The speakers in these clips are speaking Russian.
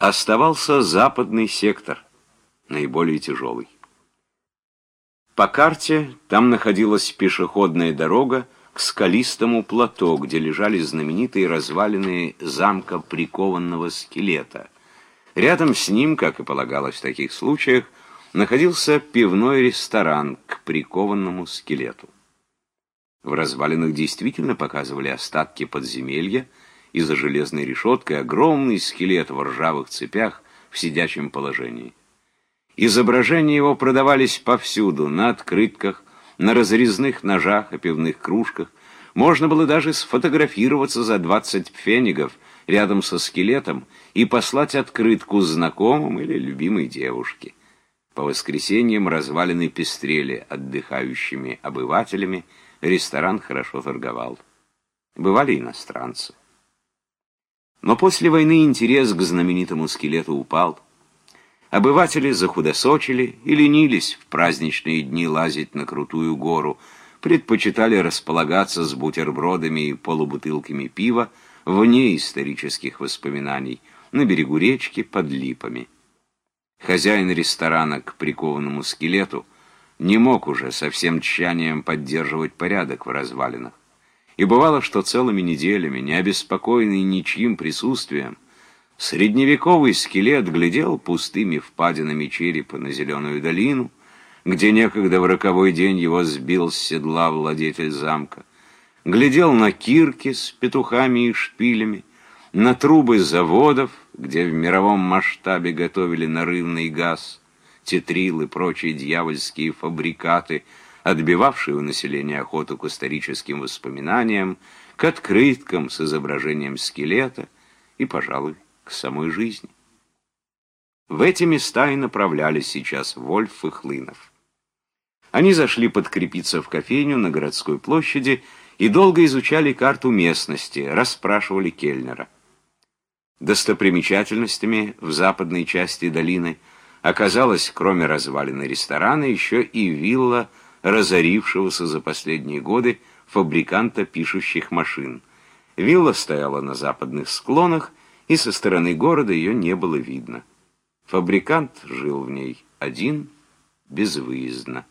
Оставался западный сектор, наиболее тяжелый. По карте там находилась пешеходная дорога к скалистому плато, где лежали знаменитые развалины замка прикованного скелета. Рядом с ним, как и полагалось в таких случаях, находился пивной ресторан к прикованному скелету. В развалинах действительно показывали остатки подземелья, и за железной решеткой огромный скелет в ржавых цепях в сидячем положении. Изображения его продавались повсюду, на открытках, на разрезных ножах и пивных кружках. Можно было даже сфотографироваться за 20 пфенигов рядом со скелетом и послать открытку знакомым или любимой девушке. По воскресеньям развалины пестрели отдыхающими обывателями, ресторан хорошо торговал. Бывали иностранцы. Но после войны интерес к знаменитому скелету упал. Обыватели захудосочили и ленились в праздничные дни лазить на крутую гору, предпочитали располагаться с бутербродами и полубутылками пива вне исторических воспоминаний, на берегу речки под липами. Хозяин ресторана к прикованному скелету не мог уже со всем тщанием поддерживать порядок в развалинах. И бывало, что целыми неделями, не обеспокоенный ничьим присутствием, Средневековый скелет глядел пустыми впадинами черепа на зеленую долину, где некогда в роковой день его сбил с седла владетель замка, глядел на кирки с петухами и шпилями, на трубы заводов, где в мировом масштабе готовили нарывный газ, тетрил и прочие дьявольские фабрикаты, отбивавшие у населения охоту к историческим воспоминаниям, к открыткам с изображением скелета и, пожалуй, к самой жизни. В эти места и направлялись сейчас Вольф и Хлынов. Они зашли подкрепиться в кофейню на городской площади и долго изучали карту местности, расспрашивали Кельнера. Достопримечательностями в западной части долины оказалась, кроме развалины ресторана, еще и вилла разорившегося за последние годы фабриканта пишущих машин. Вилла стояла на западных склонах, и со стороны города ее не было видно. Фабрикант жил в ней один, безвыездно.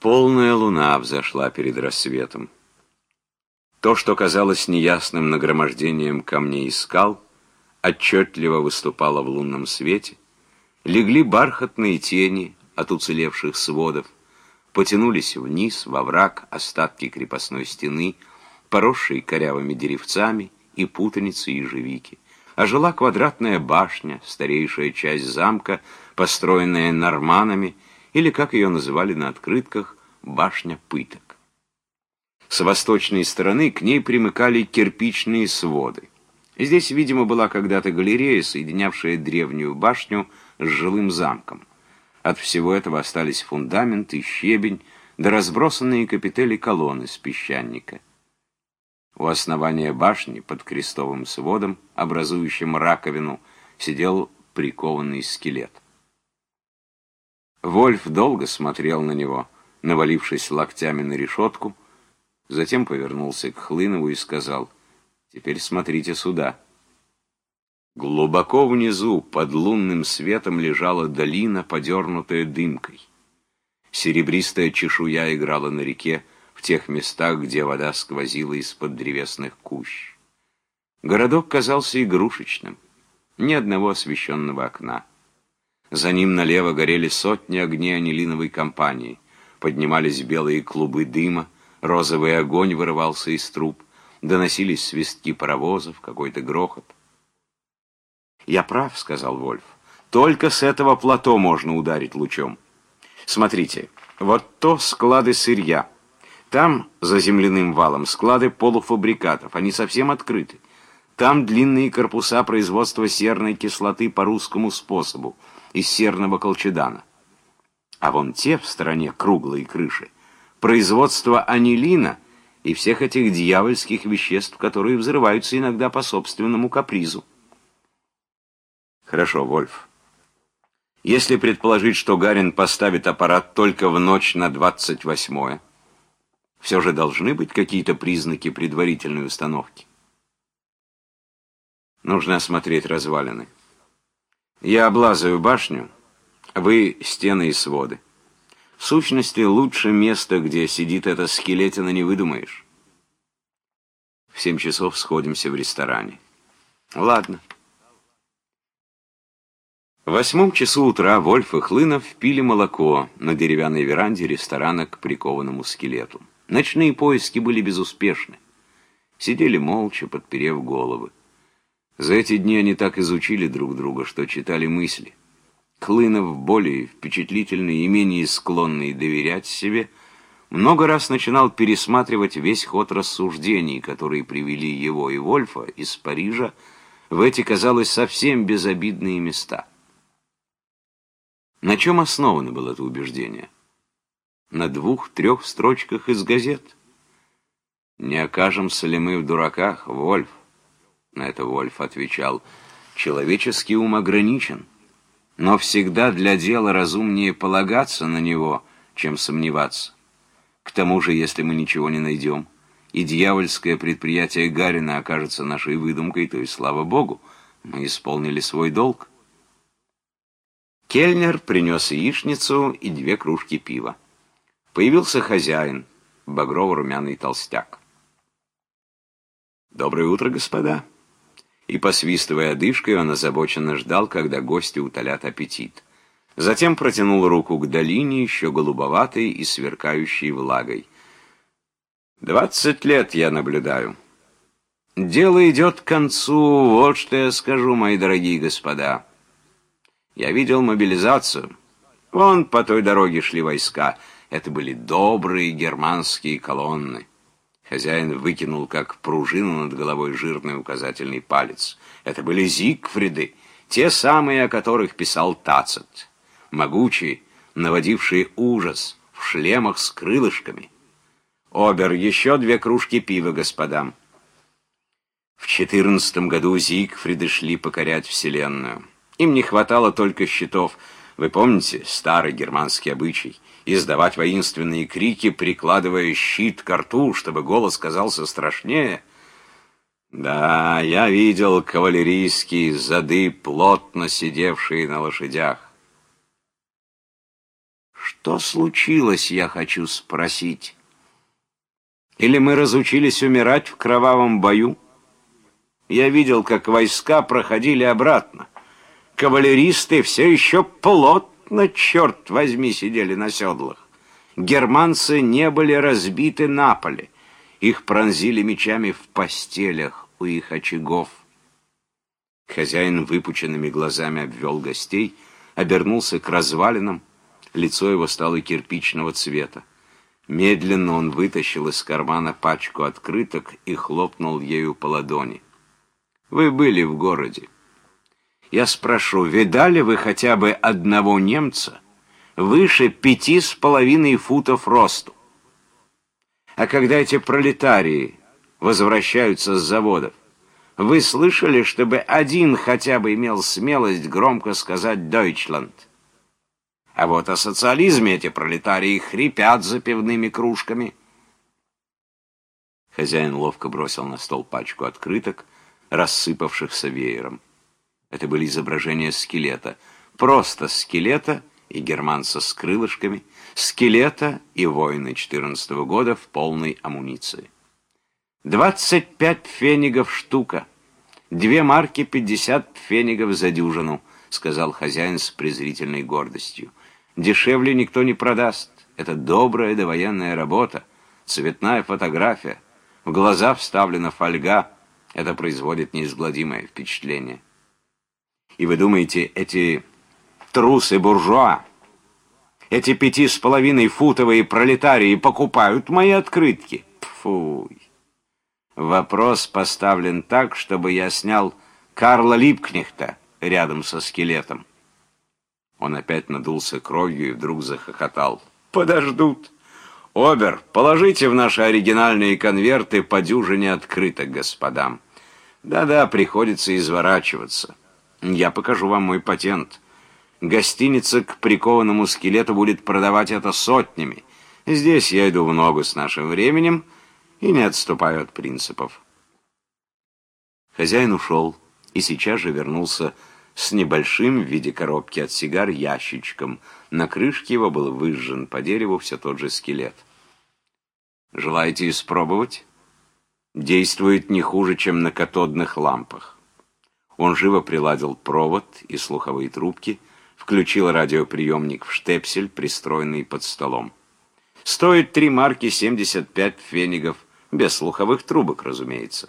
Полная луна взошла перед рассветом. То, что казалось неясным нагромождением камней и скал, отчетливо выступало в лунном свете, легли бархатные тени от уцелевших сводов, потянулись вниз, во враг, остатки крепостной стены — поросшие корявыми деревцами и путаницей ежевики. А жила квадратная башня, старейшая часть замка, построенная норманами, или, как ее называли на открытках, башня пыток. С восточной стороны к ней примыкали кирпичные своды. Здесь, видимо, была когда-то галерея, соединявшая древнюю башню с жилым замком. От всего этого остались фундамент и щебень, да разбросанные капители колонны с песчаника. У основания башни под крестовым сводом, образующим раковину, сидел прикованный скелет. Вольф долго смотрел на него, навалившись локтями на решетку, затем повернулся к Хлынову и сказал, «Теперь смотрите сюда». Глубоко внизу, под лунным светом, лежала долина, подернутая дымкой. Серебристая чешуя играла на реке, в тех местах, где вода сквозила из-под древесных кущ. Городок казался игрушечным, ни одного освещенного окна. За ним налево горели сотни огней анилиновой компании, поднимались белые клубы дыма, розовый огонь вырывался из труб, доносились свистки паровозов, какой-то грохот. «Я прав», — сказал Вольф. «Только с этого плато можно ударить лучом. Смотрите, вот то склады сырья». Там, за земляным валом, склады полуфабрикатов, они совсем открыты. Там длинные корпуса производства серной кислоты по русскому способу, из серного колчедана. А вон те в стороне круглые крыши, производство анилина и всех этих дьявольских веществ, которые взрываются иногда по собственному капризу. Хорошо, Вольф. Если предположить, что Гарин поставит аппарат только в ночь на 28-е, все же должны быть какие-то признаки предварительной установки. Нужно осмотреть развалины. Я облазаю башню, вы стены и своды. В сущности, лучше место, где сидит эта скелетина, не выдумаешь. В семь часов сходимся в ресторане. Ладно. В восьмом часу утра Вольф и Хлынов пили молоко на деревянной веранде ресторана к прикованному скелету. Ночные поиски были безуспешны. Сидели молча, подперев головы. За эти дни они так изучили друг друга, что читали мысли. Клынов, более впечатлительный и менее склонный доверять себе, много раз начинал пересматривать весь ход рассуждений, которые привели его и Вольфа из Парижа в эти, казалось, совсем безобидные места. На чем основано было это убеждение? На двух-трех строчках из газет. «Не окажемся ли мы в дураках, Вольф?» На это Вольф отвечал, «Человеческий ум ограничен, но всегда для дела разумнее полагаться на него, чем сомневаться. К тому же, если мы ничего не найдем, и дьявольское предприятие Гарина окажется нашей выдумкой, то и слава Богу, мы исполнили свой долг». Кельнер принес яичницу и две кружки пива. Появился хозяин, багрово-румяный толстяк. «Доброе утро, господа!» и, посвистывая одышкой, он озабоченно ждал, когда гости утолят аппетит. Затем протянул руку к долине, еще голубоватой и сверкающей влагой. «Двадцать лет я наблюдаю. Дело идет к концу, вот что я скажу, мои дорогие господа. Я видел мобилизацию. Вон по той дороге шли войска. Это были добрые германские колонны. Хозяин выкинул, как пружину над головой, жирный указательный палец. Это были Зигфриды, те самые, о которых писал Тацет. Могучие, наводившие ужас, в шлемах с крылышками. Обер, еще две кружки пива господам. В четырнадцатом году Зигфриды шли покорять Вселенную. Им не хватало только щитов. Вы помните старый германский обычай — издавать воинственные крики, прикладывая щит к рту, чтобы голос казался страшнее. Да, я видел кавалерийские зады, плотно сидевшие на лошадях. Что случилось, я хочу спросить? Или мы разучились умирать в кровавом бою? Я видел, как войска проходили обратно. Кавалеристы все еще плотно черт возьми, сидели на седлах. Германцы не были разбиты на поле. Их пронзили мечами в постелях у их очагов. Хозяин выпученными глазами обвел гостей, обернулся к развалинам, лицо его стало кирпичного цвета. Медленно он вытащил из кармана пачку открыток и хлопнул ею по ладони. «Вы были в городе. Я спрошу, видали вы хотя бы одного немца выше пяти с половиной футов росту? А когда эти пролетарии возвращаются с заводов, вы слышали, чтобы один хотя бы имел смелость громко сказать «Дойчланд»? А вот о социализме эти пролетарии хрипят за пивными кружками. Хозяин ловко бросил на стол пачку открыток, рассыпавшихся веером. Это были изображения скелета. Просто скелета и германца с крылышками, скелета и воины 14 -го года в полной амуниции. 25 фенигов штука. Две марки 50 фенигов за дюжину, сказал хозяин с презрительной гордостью. Дешевле никто не продаст. Это добрая довоенная работа, цветная фотография. В глаза вставлена фольга. Это производит неизгладимое впечатление. И вы думаете, эти трусы-буржуа, эти пяти с половиной футовые пролетарии покупают мои открытки? Фуй. Вопрос поставлен так, чтобы я снял Карла Липкнехта рядом со скелетом. Он опять надулся кровью и вдруг захохотал. «Подождут. Обер, положите в наши оригинальные конверты по дюжине открыток господам. Да-да, приходится изворачиваться». Я покажу вам мой патент. Гостиница к прикованному скелету будет продавать это сотнями. Здесь я иду в ногу с нашим временем и не отступаю от принципов. Хозяин ушел, и сейчас же вернулся с небольшим в виде коробки от сигар ящичком. На крышке его был выжжен по дереву все тот же скелет. «Желаете испробовать?» «Действует не хуже, чем на катодных лампах». Он живо приладил провод и слуховые трубки, включил радиоприемник в штепсель, пристроенный под столом. Стоит три марки 75 фенигов, без слуховых трубок, разумеется.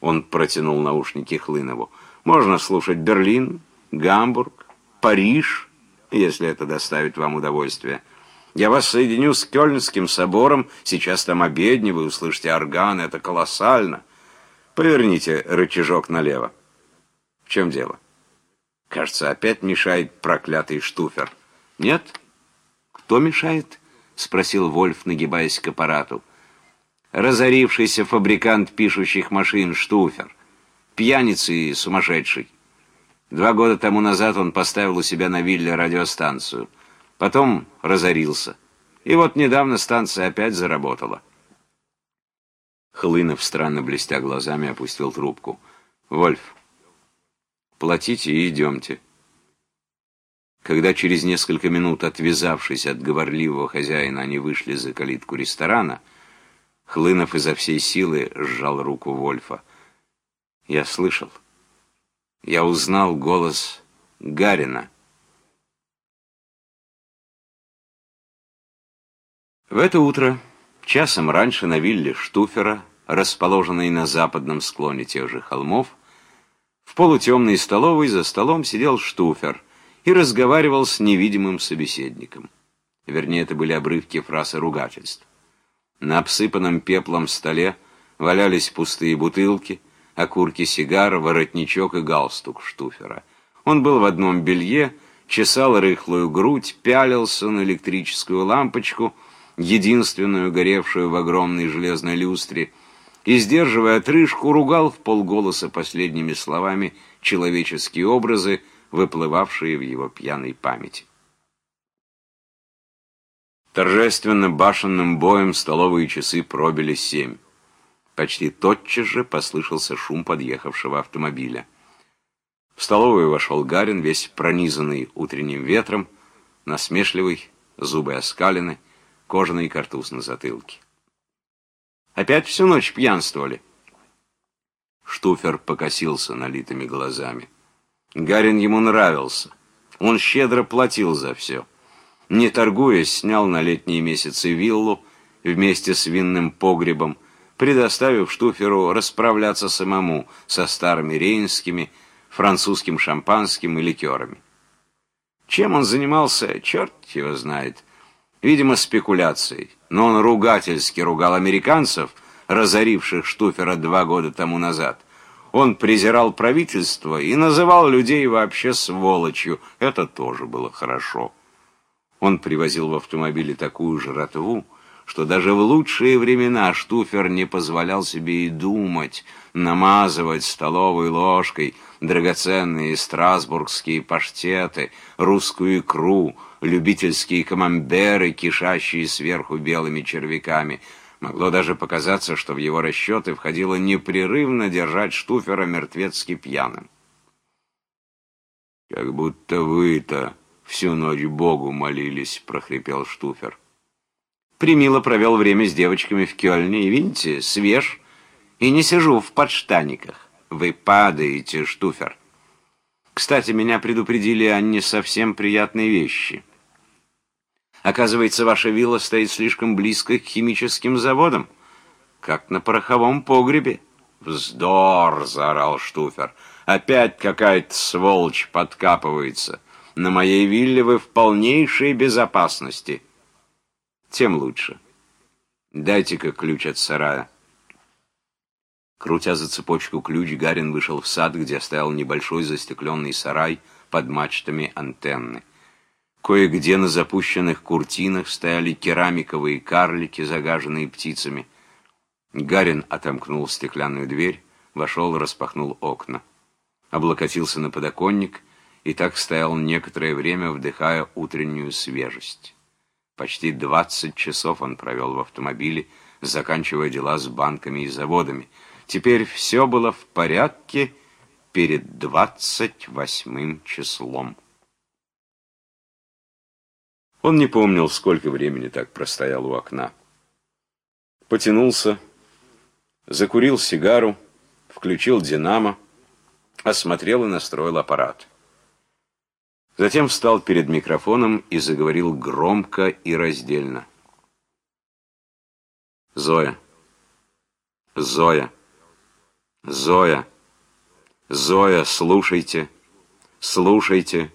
Он протянул наушники Хлынову. Можно слушать Берлин, Гамбург, Париж, если это доставит вам удовольствие. Я вас соединю с Кёльнским собором. Сейчас там обедни, вы услышите орган, это колоссально. Поверните рычажок налево. В чем дело? Кажется, опять мешает проклятый штуфер. Нет? Кто мешает? Спросил Вольф, нагибаясь к аппарату. Разорившийся фабрикант пишущих машин Штуфер. Пьяница и сумасшедший. Два года тому назад он поставил у себя на вилле радиостанцию. Потом разорился. И вот недавно станция опять заработала. Хлынов, странно блестя глазами, опустил трубку. «Вольф, платите и идемте». Когда через несколько минут, отвязавшись от говорливого хозяина, они вышли за калитку ресторана, Хлынов изо всей силы сжал руку Вольфа. Я слышал. Я узнал голос Гарина. В это утро, часом раньше на вилле Штуфера, расположенной на западном склоне тех же холмов, в полутемной столовой за столом сидел Штуфер и разговаривал с невидимым собеседником. Вернее, это были обрывки фраз и ругательств. На обсыпанном пеплом столе валялись пустые бутылки — окурки сигар, воротничок и галстук Штуфера. Он был в одном белье, чесал рыхлую грудь, пялился на электрическую лампочку, единственную горевшую в огромной железной люстре, и, сдерживая отрыжку, ругал в полголоса последними словами человеческие образы, выплывавшие в его пьяной памяти. Торжественно башенным боем столовые часы пробили семь. Почти тотчас же послышался шум подъехавшего автомобиля. В столовую вошел Гарин, весь пронизанный утренним ветром, насмешливый, зубы оскалены, кожаный картуз на затылке. «Опять всю ночь пьянствовали?» Штуфер покосился налитыми глазами. Гарин ему нравился. Он щедро платил за все. Не торгуясь, снял на летние месяцы виллу вместе с винным погребом, предоставив Штуферу расправляться самому со старыми рейнскими, французским шампанским и ликерами. Чем он занимался, черт его знает. Видимо, спекуляцией. Но он ругательски ругал американцев, разоривших Штуфера два года тому назад. Он презирал правительство и называл людей вообще сволочью. Это тоже было хорошо. Он привозил в автомобиле такую жратву, что даже в лучшие времена Штуфер не позволял себе и думать, намазывать столовой ложкой драгоценные страсбургские паштеты, русскую икру, любительские камамберы, кишащие сверху белыми червяками. Могло даже показаться, что в его расчеты входило непрерывно держать Штуфера мертвецки пьяным. «Как будто вы-то всю ночь Богу молились», — прохрипел Штуфер. Примило провел время с девочками в Кёльне, и, видите, свеж, и не сижу в подштаниках. Вы падаете, Штуфер. Кстати, меня предупредили о не совсем приятной вещи. Оказывается, ваша вилла стоит слишком близко к химическим заводам, как на пороховом погребе. «Вздор!» — заорал Штуфер. «Опять какая-то сволочь подкапывается. На моей вилле вы в полнейшей безопасности» тем лучше. Дайте-ка ключ от сарая. Крутя за цепочку ключ, Гарин вышел в сад, где стоял небольшой застекленный сарай под мачтами антенны. Кое-где на запущенных куртинах стояли керамиковые карлики, загаженные птицами. Гарин отомкнул стеклянную дверь, вошел, распахнул окна. Облокотился на подоконник и так стоял некоторое время, вдыхая утреннюю свежесть. Почти 20 часов он провел в автомобиле, заканчивая дела с банками и заводами. Теперь все было в порядке, перед двадцать восьмым числом. Он не помнил, сколько времени так простоял у окна. Потянулся, закурил сигару, включил динамо, осмотрел и настроил аппарат. Затем встал перед микрофоном и заговорил громко и раздельно. Зоя. Зоя. Зоя. Зоя, слушайте. Слушайте.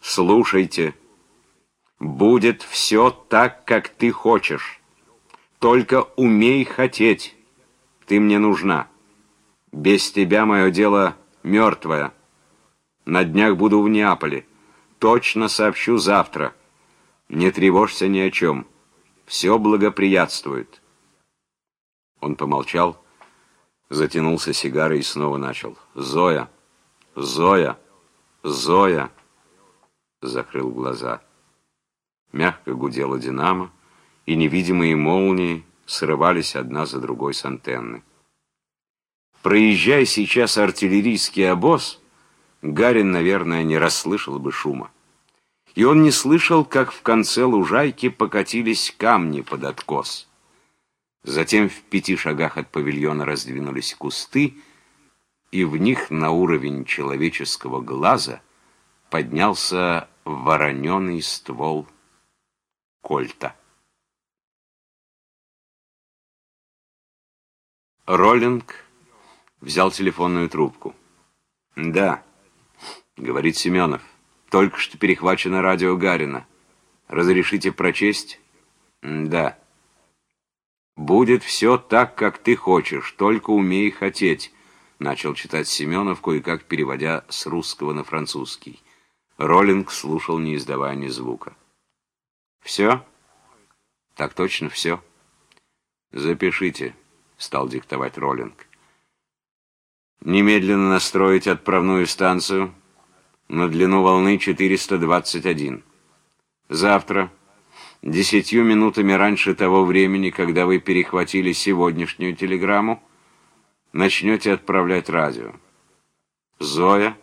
Слушайте. Будет все так, как ты хочешь. Только умей хотеть. Ты мне нужна. Без тебя мое дело мертвое. На днях буду в Неаполе. Точно сообщу завтра. Не тревожься ни о чем. Все благоприятствует. Он помолчал, затянулся сигарой и снова начал. «Зоя! Зоя! Зоя!» Закрыл глаза. Мягко гудела динамо, и невидимые молнии срывались одна за другой с антенны. Проезжая сейчас артиллерийский обоз, Гарин, наверное, не расслышал бы шума. И он не слышал, как в конце лужайки покатились камни под откос. Затем в пяти шагах от павильона раздвинулись кусты, и в них на уровень человеческого глаза поднялся вороненый ствол кольта. Роллинг взял телефонную трубку. «Да», — говорит Семенов, — «только что перехвачено радио Гарина. Разрешите прочесть?» «Да». «Будет все так, как ты хочешь, только умей хотеть», — начал читать Семенов, кое-как переводя с русского на французский. Роллинг слушал, не издавая ни звука. «Все?» «Так точно все». «Запишите», — стал диктовать Роллинг. Немедленно настроить отправную станцию на длину волны 421. Завтра, десятью минутами раньше того времени, когда вы перехватили сегодняшнюю телеграмму, начнете отправлять радио. Зоя,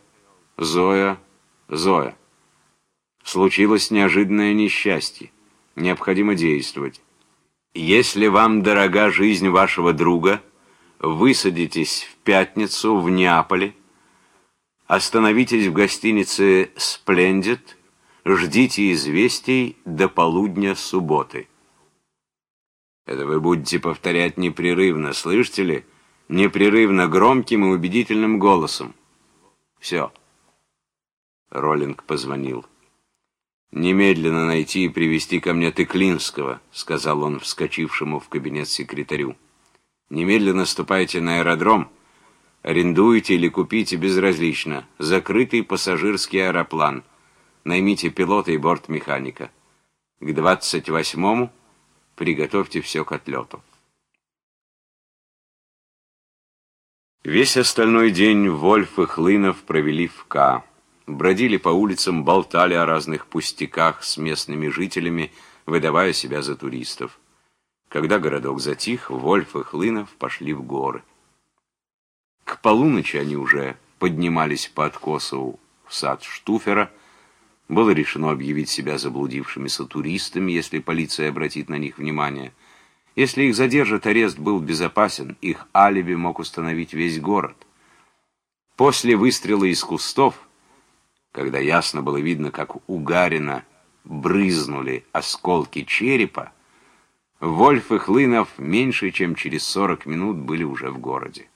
Зоя, Зоя. Случилось неожиданное несчастье. Необходимо действовать. Если вам дорога жизнь вашего друга, высадитесь в пятницу в Неаполе, остановитесь в гостинице «Сплендит», ждите известий до полудня субботы. Это вы будете повторять непрерывно, слышите ли? Непрерывно, громким и убедительным голосом. Все. Роллинг позвонил. «Немедленно найти и привести ко мне Тыклинского», — сказал он вскочившему в кабинет секретарю. Немедленно ступайте на аэродром, арендуйте или купите безразлично, закрытый пассажирский аэроплан, наймите пилота и бортмеханика. К 28-му приготовьте все к отлету. Весь остальной день Вольф и Хлынов провели в К. Бродили по улицам, болтали о разных пустяках с местными жителями, выдавая себя за туристов. Когда городок затих, Вольф и Хлынов пошли в горы. К полуночи они уже поднимались по откосу в сад Штуфера. Было решено объявить себя заблудившимися туристами, если полиция обратит на них внимание. Если их задержат, арест был безопасен, их алиби мог установить весь город. После выстрела из кустов, когда ясно было видно, как у Гарина брызнули осколки черепа, Вольф и Хлынов меньше, чем через сорок минут были уже в городе.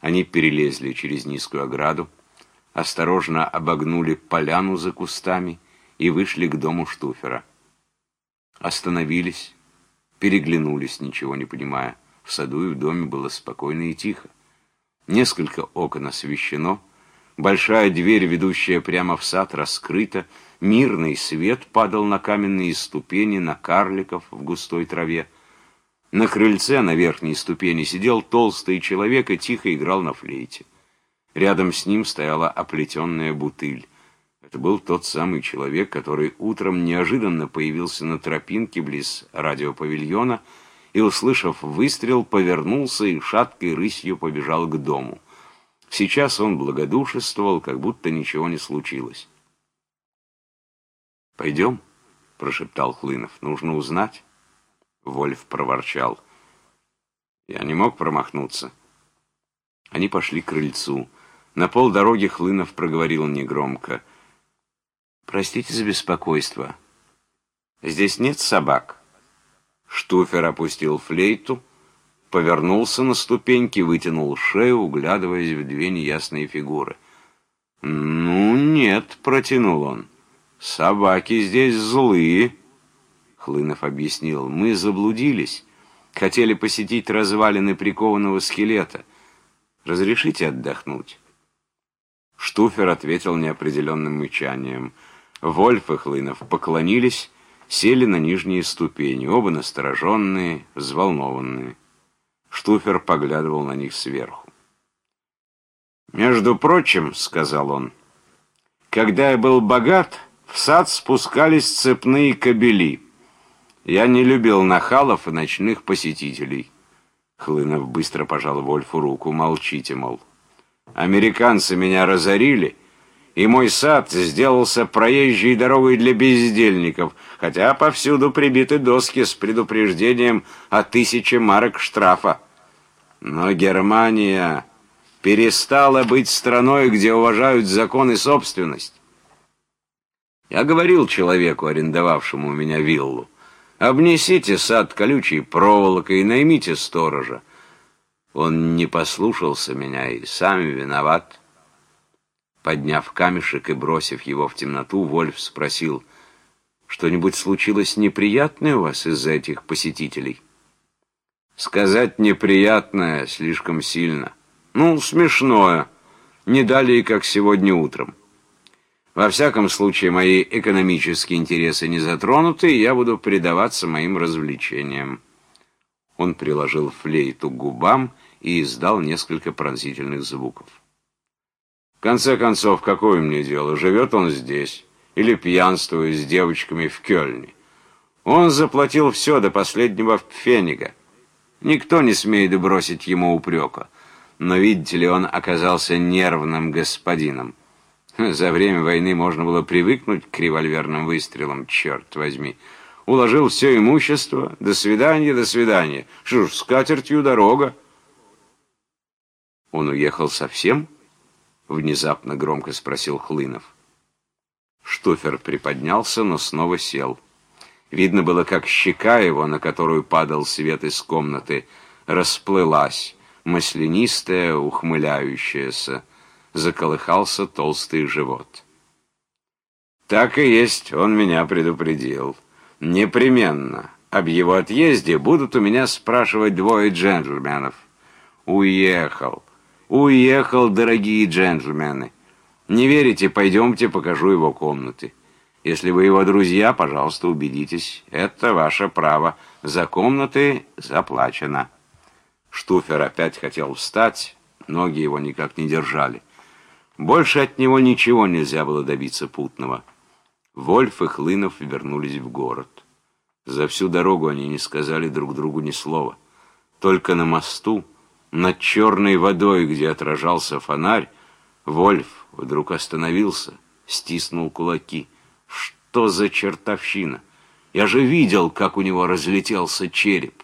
Они перелезли через низкую ограду, осторожно обогнули поляну за кустами и вышли к дому Штуфера. Остановились, переглянулись, ничего не понимая. В саду и в доме было спокойно и тихо. Несколько окон освещено, большая дверь, ведущая прямо в сад, раскрыта, Мирный свет падал на каменные ступени, на карликов в густой траве. На крыльце на верхней ступени сидел толстый человек и тихо играл на флейте. Рядом с ним стояла оплетенная бутыль. Это был тот самый человек, который утром неожиданно появился на тропинке близ радиопавильона и, услышав выстрел, повернулся и шаткой рысью побежал к дому. Сейчас он благодушествовал, как будто ничего не случилось. «Пойдем», — прошептал Хлынов, — «нужно узнать». Вольф проворчал. Я не мог промахнуться. Они пошли к крыльцу. На полдороги Хлынов проговорил негромко. «Простите за беспокойство. Здесь нет собак?» Штуфер опустил флейту, повернулся на ступеньки, вытянул шею, углядываясь в две неясные фигуры. «Ну, нет», — протянул он, — «собаки здесь злые». Хлынов объяснил, «Мы заблудились, хотели посетить развалины прикованного скелета. Разрешите отдохнуть?» Штуфер ответил неопределенным мычанием. Вольф и Хлынов поклонились, сели на нижние ступени, оба настороженные, взволнованные. Штуфер поглядывал на них сверху. «Между прочим, — сказал он, — когда я был богат, в сад спускались цепные кобели. Я не любил нахалов и ночных посетителей». Хлынов быстро пожал Вольфу руку. «Молчите, мол. Американцы меня разорили» и мой сад сделался проезжей дорогой для бездельников, хотя повсюду прибиты доски с предупреждением о тысяче марок штрафа. Но Германия перестала быть страной, где уважают закон и собственность. Я говорил человеку, арендовавшему у меня виллу, обнесите сад колючей проволокой и наймите сторожа. Он не послушался меня и сам виноват. Подняв камешек и бросив его в темноту, Вольф спросил, «Что-нибудь случилось неприятное у вас из-за этих посетителей?» «Сказать неприятное слишком сильно. Ну, смешное. Не далее, как сегодня утром. Во всяком случае, мои экономические интересы не затронуты, и я буду предаваться моим развлечениям». Он приложил флейту к губам и издал несколько пронзительных звуков. В конце концов, какое мне дело, живет он здесь или пьянствует с девочками в Кёльне. Он заплатил все до последнего фенига. Никто не смеет бросить ему упрека. Но, видите ли, он оказался нервным господином. За время войны можно было привыкнуть к револьверным выстрелам, черт возьми. Уложил все имущество, до свидания, до свидания. Что ж, с катертью дорога. Он уехал совсем? —— внезапно громко спросил Хлынов. Штуфер приподнялся, но снова сел. Видно было, как щека его, на которую падал свет из комнаты, расплылась, маслянистая, ухмыляющаяся. Заколыхался толстый живот. «Так и есть, он меня предупредил. Непременно. Об его отъезде будут у меня спрашивать двое джентльменов. Уехал. Уехал, дорогие джентльмены. Не верите, пойдемте, покажу его комнаты. Если вы его друзья, пожалуйста, убедитесь. Это ваше право. За комнаты заплачено. Штуфер опять хотел встать, ноги его никак не держали. Больше от него ничего нельзя было добиться путного. Вольф и Хлынов вернулись в город. За всю дорогу они не сказали друг другу ни слова. Только на мосту над черной водой, где отражался фонарь, Вольф вдруг остановился, стиснул кулаки. Что за чертовщина? Я же видел, как у него разлетелся череп.